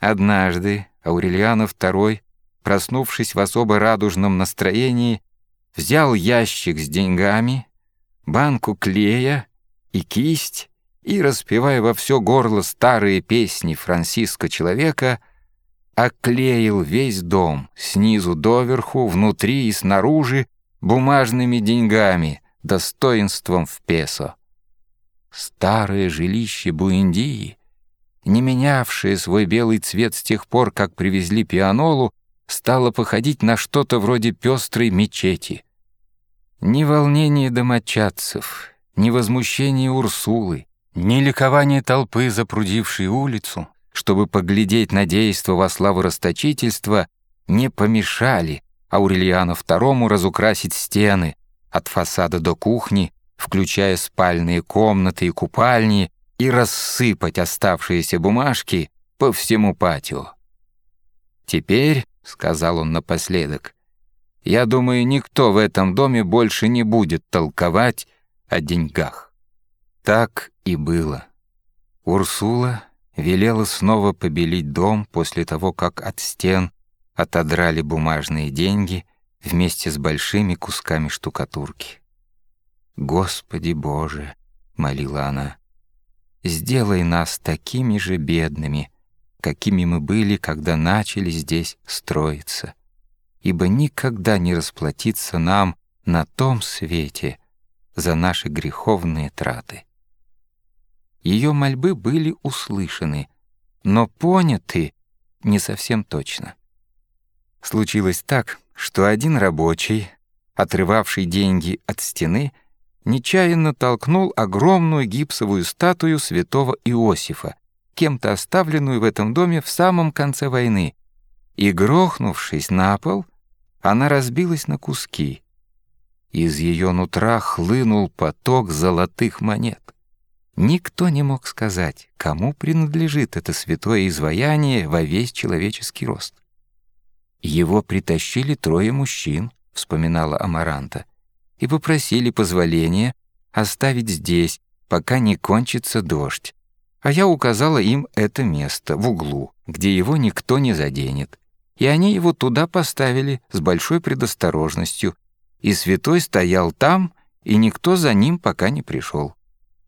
Однажды Аурельяно II, проснувшись в особо радужном настроении, взял ящик с деньгами, банку клея и кисть и, распевая во все горло старые песни Франциска Человека, оклеил весь дом, снизу доверху, внутри и снаружи, бумажными деньгами, достоинством в песо. Старое жилище Буэндии, не менявшее свой белый цвет с тех пор, как привезли пианолу, стало походить на что-то вроде пестрой мечети. Ни волнение домочадцев, ни возмущение Урсулы, ни ликование толпы, запрудившей улицу, чтобы поглядеть на действо во славу расточительства, не помешали Аурельяну II разукрасить стены от фасада до кухни, включая спальные комнаты и купальни, и рассыпать оставшиеся бумажки по всему патио. «Теперь», — сказал он напоследок, — «я думаю, никто в этом доме больше не будет толковать о деньгах». Так и было. Урсула велела снова побелить дом после того, как от стен отодрали бумажные деньги вместе с большими кусками штукатурки. «Господи Боже!» — молила она. «Сделай нас такими же бедными, какими мы были, когда начали здесь строиться, ибо никогда не расплатиться нам на том свете за наши греховные траты». Ее мольбы были услышаны, но поняты не совсем точно. Случилось так, что один рабочий, отрывавший деньги от стены, нечаянно толкнул огромную гипсовую статую святого Иосифа, кем-то оставленную в этом доме в самом конце войны, и, грохнувшись на пол, она разбилась на куски. Из ее нутра хлынул поток золотых монет. Никто не мог сказать, кому принадлежит это святое изваяние во весь человеческий рост. «Его притащили трое мужчин», — вспоминала Амаранта, «и попросили позволения оставить здесь, пока не кончится дождь. А я указала им это место в углу, где его никто не заденет. И они его туда поставили с большой предосторожностью, и святой стоял там, и никто за ним пока не пришел.